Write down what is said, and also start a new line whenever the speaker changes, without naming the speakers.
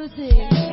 music.